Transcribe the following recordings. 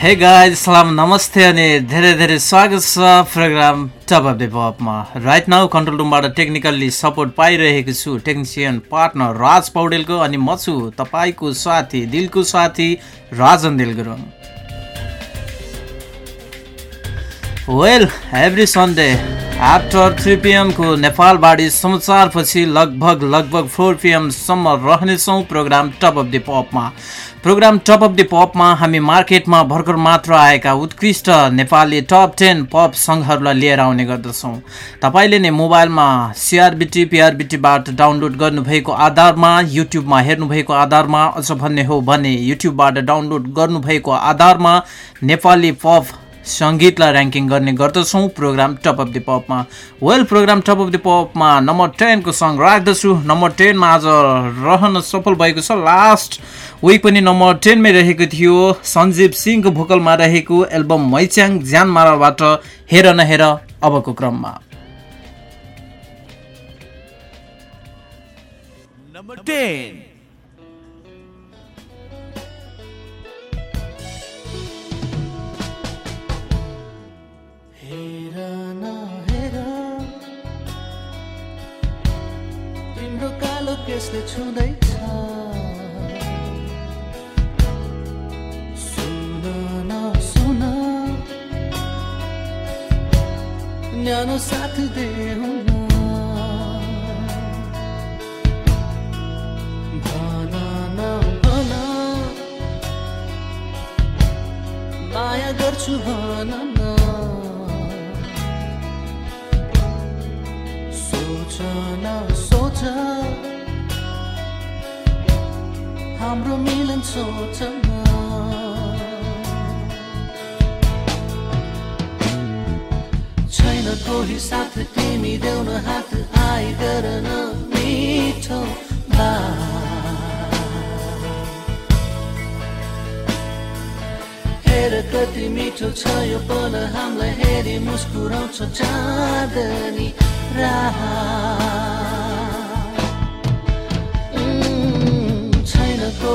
Hey guys सलाम नमस्ते अनि धेरै धेरै स्वागत छ प्रोग्राम टप अफ द पपमा राइट नाउ कन्ट्रोल रुमबाट टेक्निकल्ली सपोर्ट पाइरहेको छु टेक्निसियन पार्टनर राज पौडेलको अनि म छु तपाईँको साथी दिलको साथी Rajan Dil Gurung well every Sunday after three पिएमको नेपालबाडी समाचारपछि लगभग लगभग फोर पिएमसम्म रहनेछौँ प्रोग्राम टप अफ द पपमा प्रोग्राम टप अफ द पपमा हामी मार्केटमा भर्खर मात्र आएका उत्कृष्ट नेपाली टप टेन पप सङ्घहरूलाई लिएर आउने गर्दछौँ। तपाईँले नै मोबाइलमा सिआरबिटी पिआरबिटीबाट डाउनलोड गर्नुभएको आधारमा युट्युबमा हेर्नुभएको आधारमा अझ भन्ने हो भने युट्युबबाट डाउनलोड गर्नुभएको आधारमा नेपाली पप सङ्गीतलाई ऱ्याङ्किङ गर्ने गर्दछौँ। Programme top of the पपमा well programme top of the पपमा number टेनको सङ्ग राख्दछु। नम्बर टेनमा आज रहन सफल भएको छ। लास्ट विक पनि नम्बर टेनमै रहेको थियो। सञ्जीव सिंहको भोकलमा रहेको एल्बम मैच्याङ ज्यान माराबाट हेर नहेर अबको क्रममा। Number 10. केसले छुँदैछ। सुन न सुन। न्यानो साथ देऊ माया गर्छु भन न। हाम्रो मिलन सोच छैन कोही साथ तिमी देउन हात आइ गर न मिठो बात। हेर कति मिठो छ यो पल हामीलाई हेरी मुस्कुराउँछ चाँदनी रात।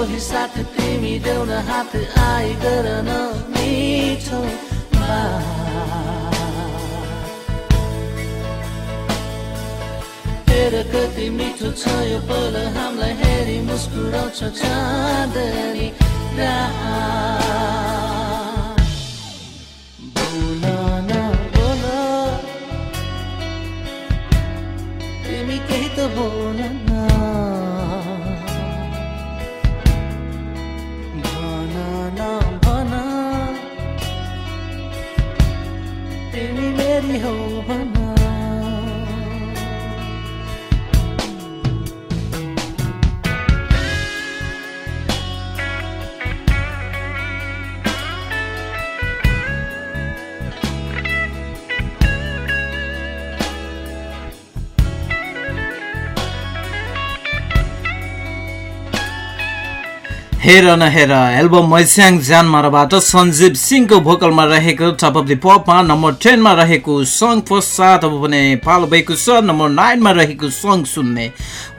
कोही साथ तिमी देउन हात आइ गर न मिठो बात। हेर कति मिठो छ यो पल हामीलाई हेरी मुस्कुराउँछ चाँदनी रात। हेर न हेर एल्बम मैस्याङ ज्यान माराबाट सञ्जीव सिंहको भोकलमा रहेको टप अफ द पपमा नम्बर टेनमा रहेको सङ्ग पश्चात अब भने पालो भएको छ नम्बर नाइनमा रहेको सङ्ग सुन्ने।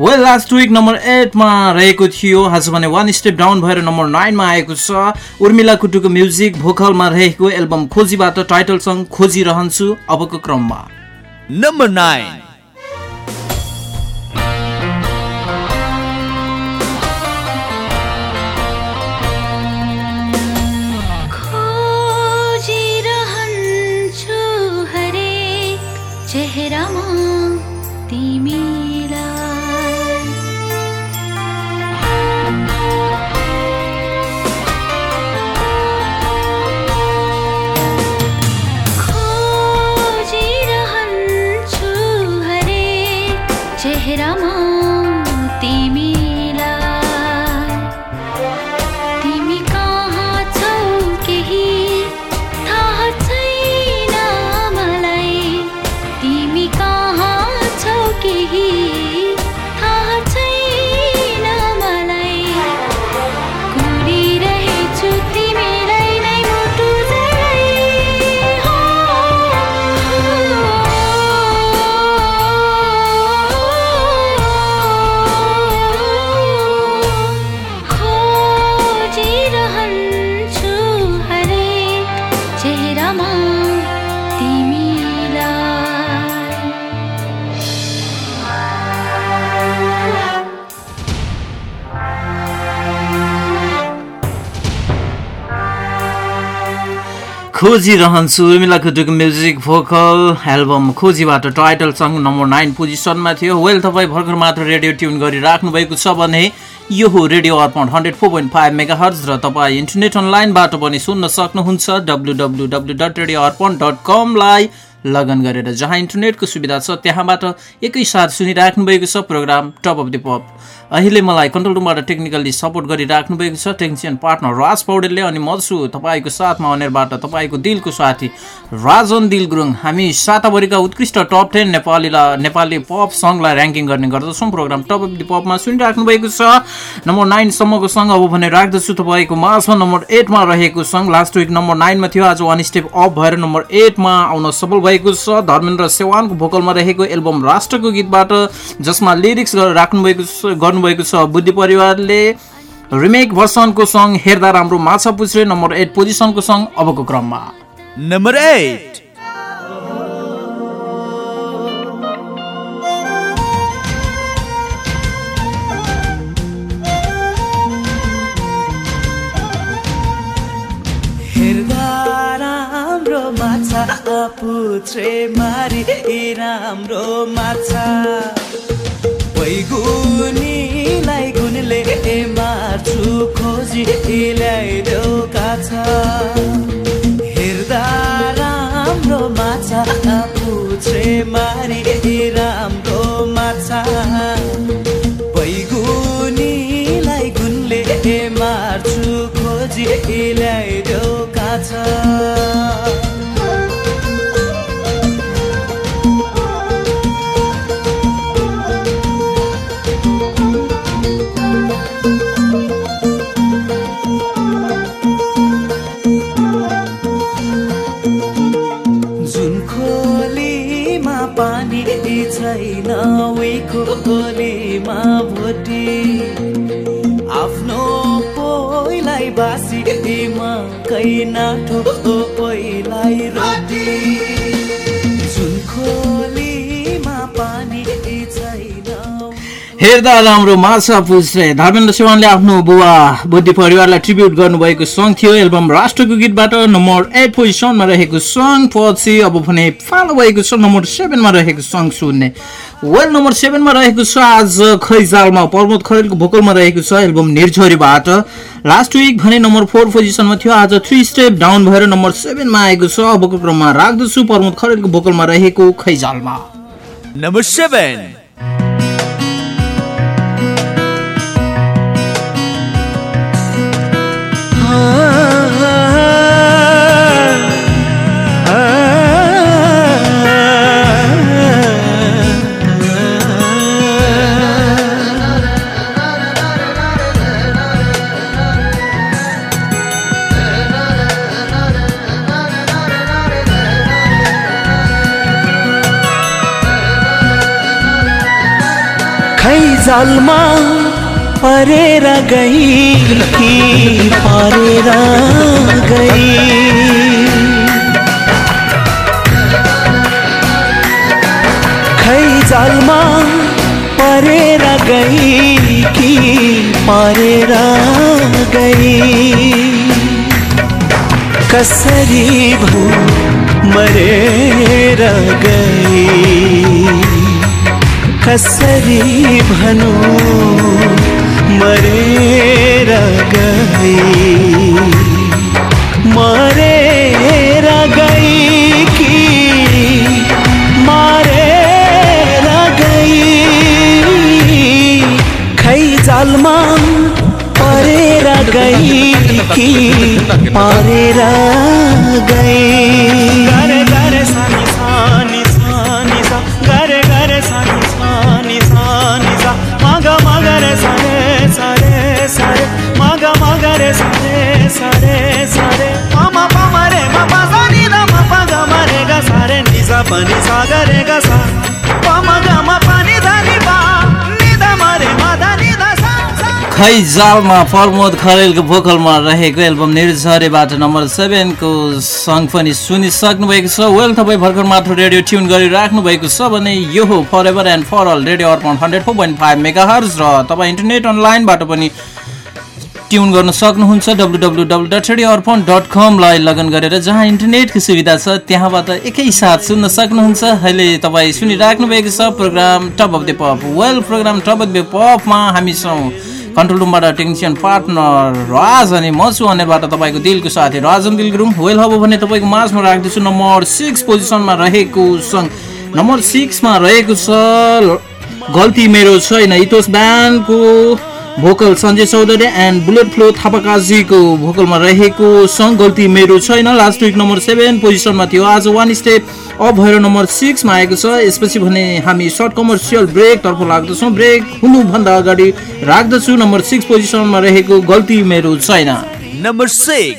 वेल लास्ट विक नम्बर एटमा रहेको थियो आज भने वान स्टेप डाउन भएर नम्बर नाइनमा आएको छ। उर्मिला कुटुको म्युजिक भोकलमा रहेको एल्बम खोजीबाट टाइटल सङ्ग खोजिरहन्छु अबको क्रममा। Number 9. खोजिरहन्छु उर्मिला कुटुको म्युजिक भोकल एल्बम खोजीबाट टाइटल सङ्ग नम्बर नाइन पोजिसनमा थियो. वेल तपाईँ भर्खर मात्र रेडियो ट्युन गरिराख्नु भएको छ भने यो हो radio Arpan hundred four point five megahertz र तपाईँ इन्टरनेट अनलाइनबाट पनि सुन्न सक्नुहुन्छ W W W dot radio Arpan dot कमलाई लगन गरेर जहाँ इन्टरनेटको सुविधा छ त्यहाँबाट एकैसाथ सुनिराख्नु भएको छ programme top of the pop अहिले मलाई कन्ट्रोल रुमबाट टेक्निकल्ली सपोर्ट गरिराख्नु भएको छ। टेक्निसियन पार्टनर राज पौडेलले अनि म छु तपाईँको साथमा अनेरबाट तपाईँको दिलको साथी राजन दिल गुरुङ हामी साताभरिका उत्कृष्ट टप टेन नेपालीलाई नेपाली पप सङ्गलाई ऱ्याङ्किङ गर्ने गर्दछौँ। प्रोग्राम टप अफ द पपमा सुनिराख्नु भएको छ। नम्बर नाइनसम्मको सङ्ग अब भने राख्दछु तपाईँको माझमा। नम्बर एटमा रहेको सङ्ग लास्ट विक नम्बर नाइनमा थियो। आज वान स्टेप अप भएर नम्बर एटमा आउन सफल भएको छ। धर्मेन्द्र सेवानको भोकलमा रहेको एल्बम राष्ट्रको गीतबाट जसमा लिरिक्स राख्नुभएको छ गर्नुभएको छ। बुद्धि परिवारले रिमेक भर्सनको सङ्ग हेर्दा राम्रो माछा पुछ्रे। नम्बर एट पोजिसनको सङ्ग अबको क्रममा। Number 8. हेर्दा राम्रो माछा पुत्रे मारी राम्रो माछा। बैगुनीलाई गुनले मार्छु खोजी ल्याइदेऊ काछा। हेर्दा राम्रो माछा पुत्रे मारी राम्रो माछा। पोइलाई बासीमा कै नाठो पोइलाई रोटी हेर्दा राम्रो माछा पुछ्रे धर्मेन्द्र सेवानले आफ्नो बुवा बुद्धि परिवारलाई ट्रिब्युट गर्नुभएको सङ्ग थियो। एल्बम राष्ट्रको गीतबाट नम्बर एट पोजिसनमा रहेको सङ्ग पछि अब भने फालो भएको छ नम्बर सेभेनमा रहेको सङ्ग सुन्ने। वेल नम्बर सेभेनमा रहेको छ आज खैजालमा प्रमोद खरेलको भोकलमा रहेको छ एल्बम निर्झरीबाट। लास्ट विक भने नम्बर फोर पोजिसनमा थियो। आज थ्री स्टेप डाउन भएर नम्बर सेभेनमा आएको छ। अबको क्रममा राख्दछु प्रमोद खरेलको भोकलमा रहेको खैजालमा। Number 7. खैजालमा परेर गई कि परेर गई। खैजालमा परेर गई कि परेर गई। कसरी भू मरेर गई। कसरी भनु, मरेर गई। मरेर गई कि, मरेर गई। खै जालमा परेर गई कि परेर गई। सारे सारे। मम पम रे सा द ग ग सा सा ग सा। प म ग म द म रे म ध नि द सा। सा खैजालमा प्रमोद खरेलको भोकलमा रहेको एल्बम निर्झरेबाट नम्बर सेभेनको सङ्ग पनि सुनिसक्नु भएको छ। वेल तपाईँ भर्खर मात्र रेडियो ट्युन गरिराख्नु भएको छ भने यो हो forever and for all radio Arpan hundred four point five megahertz र तपाईँ इन्टरनेट अनलाइनबाट पनि ट्युन गर्न सक्नुहुन्छ W W W dot radio Arpan dot कमलाई लगन गरेर जहाँ इन्टरनेटको सुविधा छ त्यहाँबाट एकैसाथ सुन्न सक्नुहुन्छ। अहिले तपाईँ सुनिराख्नु भएको छ programme top of the pop. Well programme top of the पपमा हामी छौँ। कन्ट्रोल रुमबाट टेक्निसियन पार्टनर राज अनि म छु अनेरबाट तपाईँको दिलको साथी राजन दिल गुरुङ वेल अब भने तपाईँको माझमा राख्दैछु। नम्बर सिक्स पोजिसनमा रहेको सङ्ग नम्बर सिक्समा रहेको छ। गल्ती मेरो छैन। इतोस ब्यान्डको vocal Sanjay Chaudhary and bullet flow थापाकाजीको भोकलमा रहेको सङ्ग गल्ती मेरो छैन। लास्ट विक नम्बर सेभेन पोजिसनमा थियो। आज वान स्टेप अप भएर नम्बर सिक्समा आएको छ। यसपछि भने हामी सर्ट कमर्सियल ब्रेकतर्फ लाग्दछौँ। ब्रेक हुनुभन्दा अगाडि राख्दछु। नम्बर सिक्स पोजिसनमा रहेको गल्ती मेरो छैन। Number six.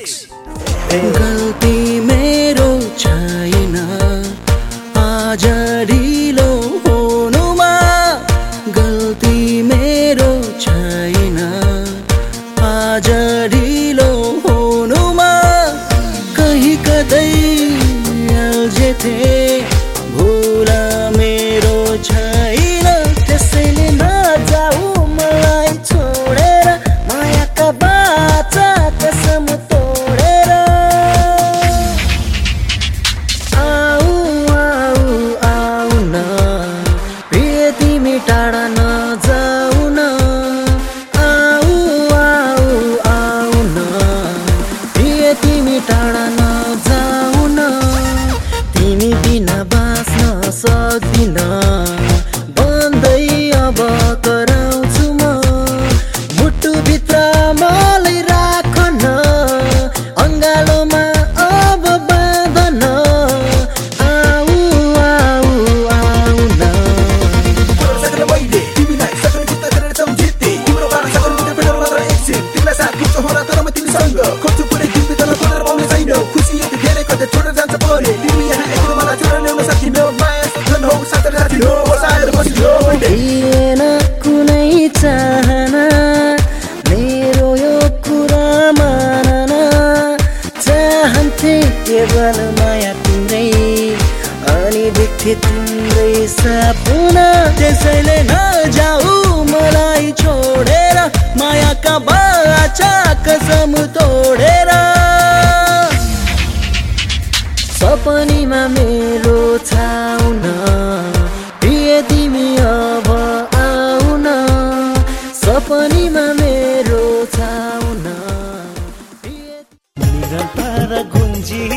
निरन्तर गुन्जिरह्यो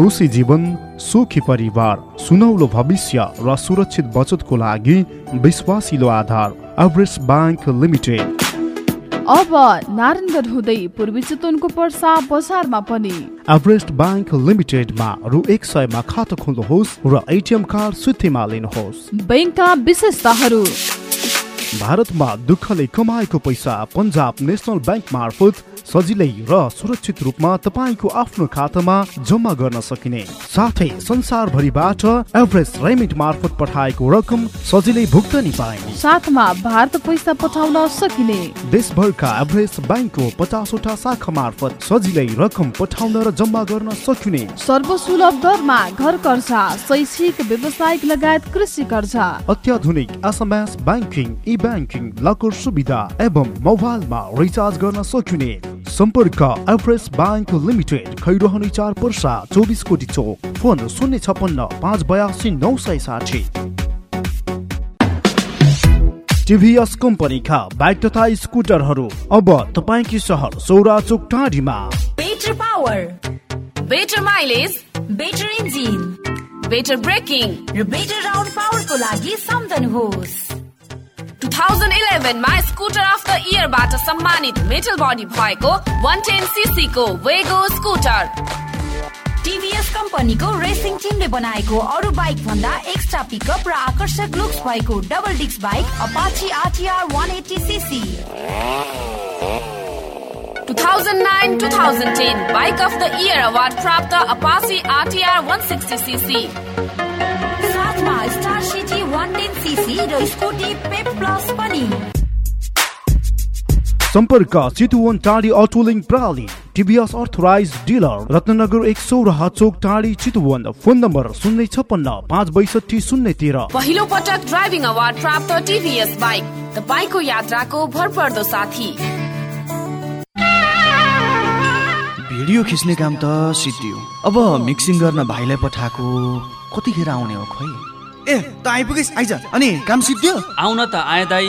खुसी जीवन सुखी परिवार सुनौलो भविष्य र सुरक्षित बचतको लागि विश्वासिलो आधार एभरेस्ट ब्याङ्क लिमिटेड। अब नारायणगढ हुँदै पूर्वी चितवनको पर्सा बजारमा पनि। एभरेस्ट ब्याङ्क लिमिटेडमा रु एक सयमा खाता खोल्नुहोस् र एटिएम कार्ड सुत्तीमा लिनुहोस्। बैङ्कका विशेषताहरू। भारतमा दुःखले कमाएको पैसा पन्जाब नेसनल ब्याङ्क मार्फत सजिलै र सुरक्षित रूपमा तपाईँको आफ्नो खातामा जम्मा गर्न सकिने। साथै संसारभरिबाट एभरेस्ट रेमिट मार्फत पठाएको रकम सजिलै भुक्तानी पाइने। साथमा भारत पैसा पठाउन सकिने। देशभरका एभरेस्ट ब्याङ्कको पचासवटा शाखा मार्फत सजिलै रकम पठाउन र जम्मा गर्न सकिने। सर्वसुलभ दरमा घर कर्जा शैक्षिक व्यावसायिक लगायत कृषि कर्जा अत्याधुनिक SMS banking e banking locker सुविधा एवं मोबाइलमा रिचार्ज गर्न सकिने। सम्पर्क एभरेस्ट ब्याङ्क लिमिटेड खैरोहनी चार पर्सा चौबिस कोटी चोक। फोन शून्य छपन्न पाँच बयासी नौ सय साठी। टिभीएस कम्पनीका बाइक तथा स्कुटरहरू। अब तपाईँकी सहर सौरा चोक टाढीमा। Better power better mileage better engine better braking र बेटर राउन्ड पावरको लागि सम्झनुहोस् 2011 मा स्कुटर अफ द इयरबाट सम्मानित मेटल बडी भएको 110 सीसी को वेगो स्कुटर टिभीएस कम्पनीको रेसिङ टिमले बनाएको अरू बाइक भन्दा एक्स्ट्रा पिकअप र आकर्षक लुक्स भएको double disc bike Apache RTR 180 CC 2009-2010 bike of the year award प्राप्त अपाची आरटीआर 160 सीसी साथमा स्टार सिटी 110 सीसी र स्कुटी पेप प्लस पनि। सम्पर्क चितुवन टाढी अटोलिङ प्रणाली टिभीएस अर्थराइज डिलर रत्नगर एक सौ र चोक टाढी चितुवन फोन नम्बर शून्य छपन्न पाँच बैसठी शून्य तेह्र। पहिलो पटक ड्राइभिङ अवार्ड प्राप्त टिभीएस बाइक तपाईँको यात्राको भरपर्दो साथी। भिडियो खिच्ने काम त सिद्धियो। अब मिक्सिङ गर्न भाइलाई पठाएको कतिखेर आउने हो खोइ ए त आइपुगेस् आइज। अनि काम सिद्धियो? आउन त आए दाई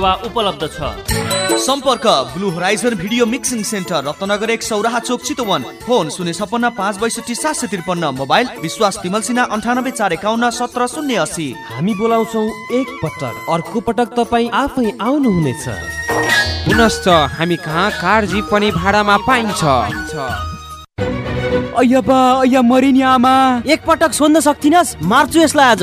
सेवा उपलब्ध छ। सम्पर्क Blue Horizon video mixing centre Ratnanagar एक सौराहा चोक चितवन। फोन शून्य छपन्न पाँच बैसठी सात सय त्रिपन्न। मोबाइल विश्वास तिमल सिन्हा अन्ठानब्बे चार एकाउन्न सत्र शून्य असी हामी बोलाउँछौ एक पटक। अर्को पटक तपाईँ आफै आउनुहुनेछ। पुनश्च हामी कहाँ कार जीप पनि भाडामा पाइन्छ। अय्या बा अय्या मरिनी आमा। एक पटक सोध्न सक्थिनस्? मार्छु यसलाई आज।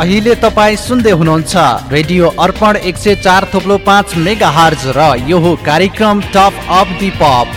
अहिले तपाईँ सुन्दै हुनुहुन्छ रेडियो अर्पण एक सय चार थोप्लो पाँच मेगा हर्ज र यो कार्यक्रम top of the pop.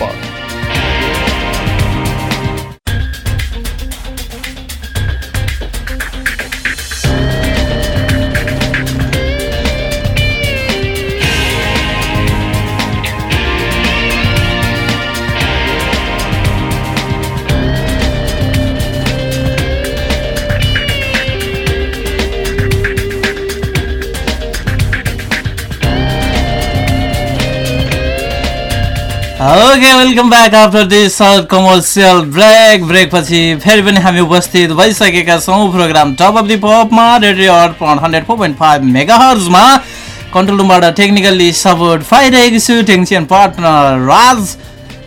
Okay welcome back after this commercial break break पछि फेरि पनि हामी उपस्थित भइसकेका छौँ programme top of the पपमा radio Arpan hundred four point five mega हर्जमा कन्ट्रोल रुमबाट टेक्निकल्ली सपोर्ट पाइरहेको छु टेक्निसियन पार्टनर राज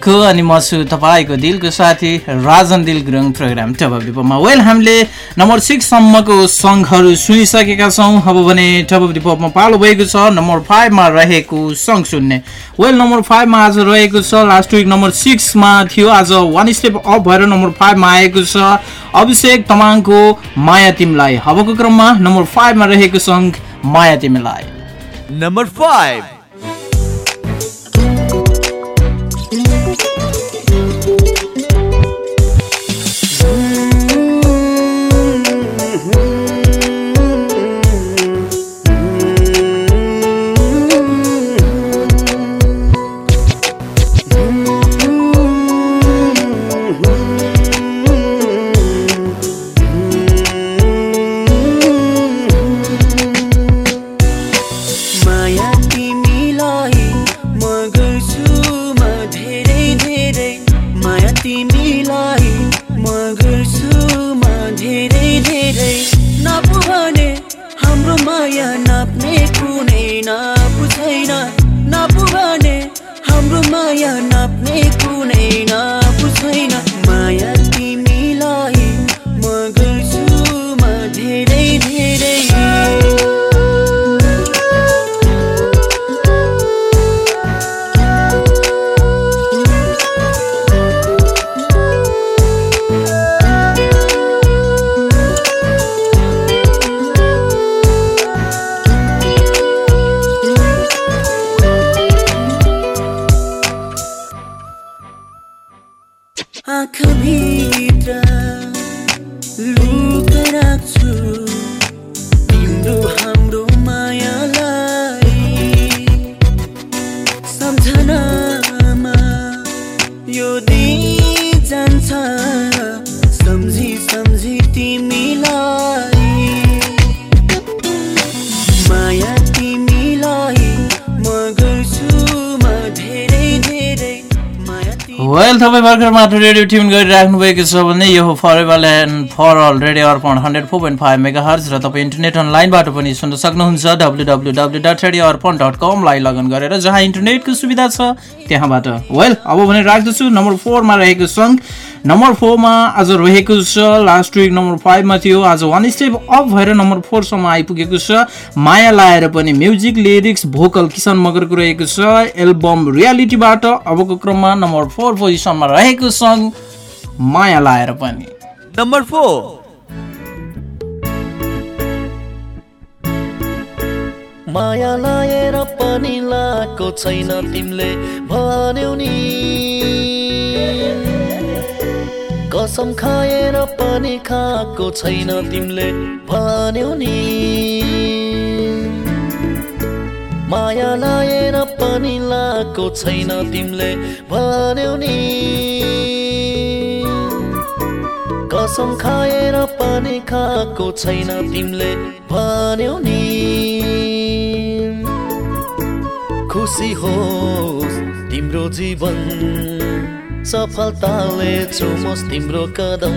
को अनि म छु तपाईँको दिलको साथी Rajan Dil Gurung programme top well हामीले नम्बर सिक्ससम्मको सङ्घहरू सुनिसकेका छौँ। अब भने टप डिपोमा पालो भएको छ। नम्बर फाइभमा रहेको सङ्घ सुन्ने। वेल नम्बर फाइभमा आज रहेको छ। लास्ट विक नम्बर सिक्समा थियो। आज वान स्टेप अप भएर नम्बर फाइभमा आएको छ। अभिषेक तमाङको माया तिमीलाई। अबको क्रममा नम्बर फाइभमा रहेको सङ्घ माया तिमीलाई। नम्बर फाइभ रेडियो ट्युन गरिराख्नु भएको छ भने यो forever and for all radio Arpan hundred four point five megahertz र तपाईँ इन्टरनेट अनलाइनबाट पनि सुन्न सक्नुहुन्छ W W W dot radio Arpan dot कमलाई लगन गरेर जहाँ इन्टरनेटको सुविधा छ त्यहाँबाट। वेल अब भने राख्दछु नम्बर फोरमा रहेको सङ्ग नम्बर फोरमा आज रहेको छ लास्ट विक नम्बर फाइभमा थियो। आज वान स्टेप अप भएर नम्बर फोरसम्म आइपुगेको छ। माया लाएर पनि म्युजिक लिरिक्स भोकल किसान मगरको रहेको छ। एल्बम रियालिटीबाट अबको क्रममा नम्बर फोर पोजिसनमा रहेको सङ्ग माया लाएर पनि। नम्बर फोर माया लाएर पनि लाएको छैन तिमीले भन्यौ नि। कसम खाएर पनि खाएको छैन तिमीले भन्यौ नि। माया लाएर पनि लाएको छैन तिमीले भन्यौ नि। कसम खाएर पनि खाएको छैन तिमीले भन्यौ नि। खुसी होस् तिम्रो जीवन। सफलताले चुमोस् तिम्रो कदम।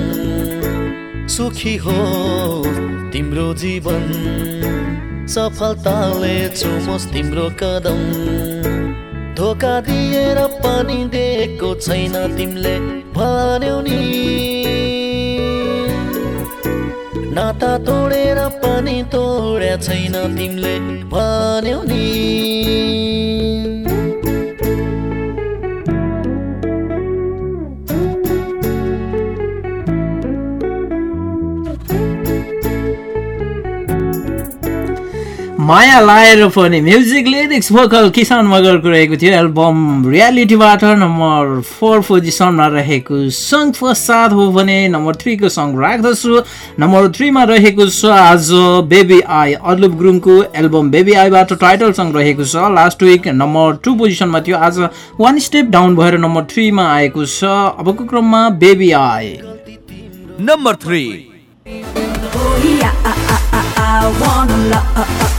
सुखी होस् तिम्रो जीवन। सफलताले चुमोस् तिम्रो कदम। धोका दिएर पनि दिएको छैन तिमीले भन्यौ नि। नाता तोडेर पनि तोड्या छैन तिमीले भन्यौ नि। माया लाएर पनि म्युजिक लिरिक्स भोकल किसान मगरको रहेको थियो एल्बम रियालिटीबाट नम्बर फोर पोजिसनमा रहेको सङ्ग पश्चात हो भने नम्बर थ्रीको सङ्ग राख्दछु। नम्बर थ्रीमा रहेको छ आज बेबी आई अल्लुप गुरुङको एल्बम बेबी आईबाट टाइटल सङ्ग रहेको छ। लास्ट विक नम्बर टू पोजिसनमा थियो आज वान स्टेप डाउन भएर नम्बर थ्रीमा आएको छ। अबको क्रममा baby I number three Oh yeah, I, I, I, I wanna love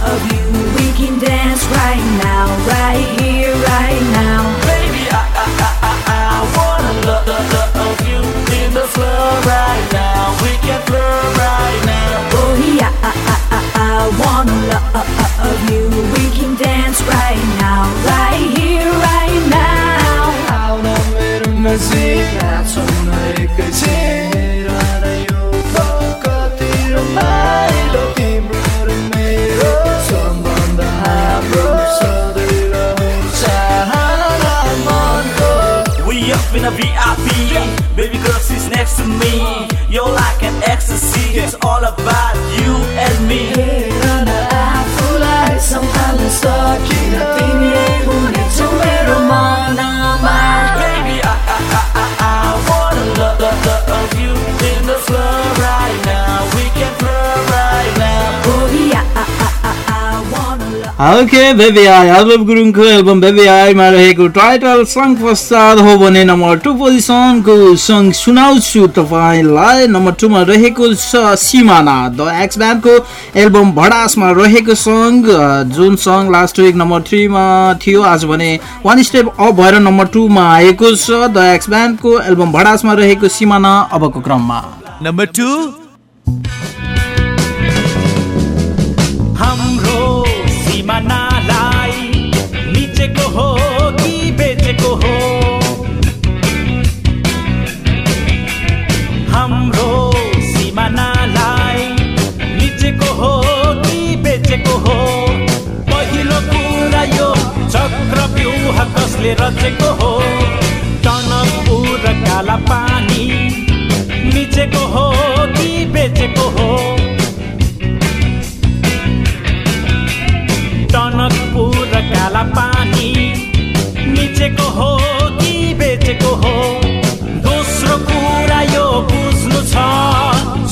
a VIP. Baby girl sits next to me. You're like an ecstasy. It's all about you and me. Hey, I'm like some island star. King okay baby I album गुरुङको album baby आईमा रहेको title सङ्ग पश्चात हो भने number two पोजिसनको सङ्ग सुनाउँछु तपाईँलाई number टूमा रहेको छ सिमाना। द एक्स ब्यान्डको एल्बम भडासमा रहेको सङ्ग जुन सङ्ग लास्ट विक नम्बर थ्रीमा थियो आज भने वान स्टेप अप भएर नम्बर टूमा आएको छ। द एक्स ब्यान्डको एल्बम भडासमा रहेको सिमाना अबको क्रममा। नम्बर टू कसले रचेको हो। टनकपुर काला पानी निचेको हो कि बेचेको हो? टनकपुर र काला पानी निचेको हो कि बेचेको हो? दोस्रो कुरा यो बुझ्नु छ।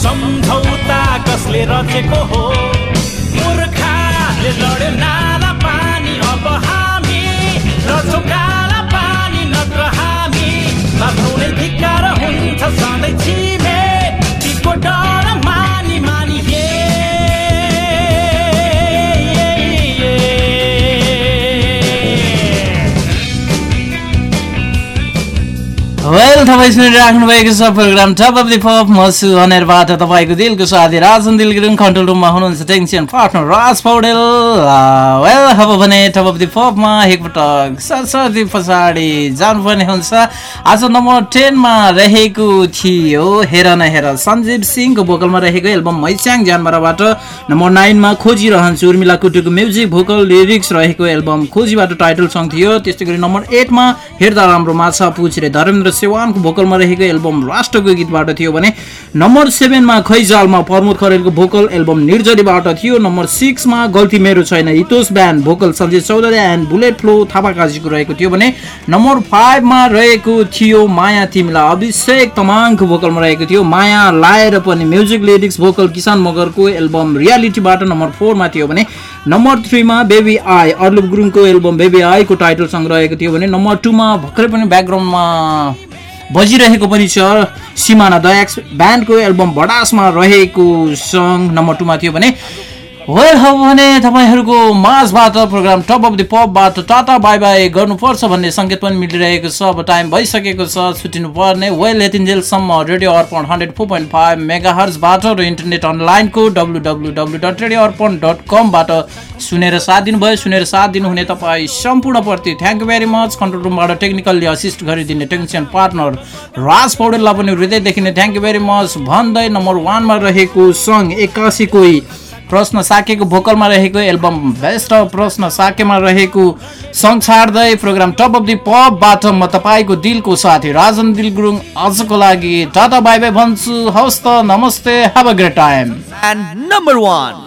सम्झौता कसले रचेको हो? हुन्छ सधैँ छिमे टीको डर वेल तपाईँ सुनिराख्नु भएको छ programme top of the pop म छु अनेरबाट तपाईँको दिलको साथी राजन दिल गुरुङ कन्ट्रोल रुममा हुनुहुन्छ tension partner Raj Paudel. Well अब भने टप अफ दि पपमा एकपटक सरस्वती पछाडि जानुपर्ने हुन्छ। आज नम्बर टेनमा रहेको थियो हेर न हेर। सञ्जीव सिंहको भोकलमा रहेको एल्बम मैस्याङ जानबराबाट नम्बर नाइनमा खोजिरहन्छु उर्मिला कुटुको म्युजिक भोकल लिरिक्स रहेको एल्बम खोजीबाट टाइटल सङ्ग थियो। त्यस्तै गरी नम्बर एटमा हेर्दा राम्रो माछा पुछरे धर्मेन्द्र सेवानको भोकलमा रहेको एल्बम राष्ट्रको गीतबाट थियो भने नम्बर सेभेनमा खैजालमा प्रमोद खरेलको भोकल एल्बम निर्जरीबाट थियो। नम्बर सिक्समा गल्ती मेरो छैन इतोस band vocal Sanjay Chaudhary and bullet flow थापाकाजीको रहेको थियो भने नम्बर फाइभमा रहेको थियो माया तिमीलाई। अभिषेक तमाङको भोकलमा रहेको थियो माया। लाएर पनि म्युजिक लिरिक्स भोकल किसान मगरको एल्बम रियालिटीबाट नम्बर फोरमा थियो भने नम्बर थ्रीमा बेबी आई अर्लुप गुरुङको एल्बम बेबी आईको टाइटल सङ्ग रहेको थियो भने नम्बर टूमा भर्खरै पनि ब्याकग्राउन्डमा बजिरहेको पनि छ। सिमाना दयाक्स ब्यान्डको एल्बम भडासमा रहेको सङ्ग नम्बर टूमा थियो भने वेल हो भने तपाईँहरूको माझबाट प्रोग्राम टप अफ द पपबाट टाटा बाई बाई गर्नुपर्छ भन्ने सङ्केत पनि मिलिरहेको छ। अब टाइम भइसकेको छ छुट्टिनु पर्ने well यतिन्जेलसम्म radio Arpan hundred four point five mega हर्सबाट र इन्टरनेट अनलाइनको W W W dot radio Arpan dot कमबाट सुनेर साथ दिनुभयो। सुनेर साथ दिनुहुने तपाईँ सम्पूर्णप्रति thank you very much control रुमबाट टेक्निकल्ली असिस्ट गरिदिने टेक्निसियन पार्टनर राज पौडेललाई पनि हृदयदेखि नै थ्याङ्क यू भेरी मच भन्दै नम्बर वानमा रहेको सङ्ग एक्कासीको प्रश्न साकेको भोकलमा रहेको एल्बम बेस्ट प्रश्न साकेमा रहेको सङ्ग छाड्दै प्रोग्राम टप अफ दि पपबाट म तपाईँको दिलको साथी राजन दिल गुरुङ आजको लागि टाटा बाई बाई भन्छु। हवस् त नमस्ते have a great time number one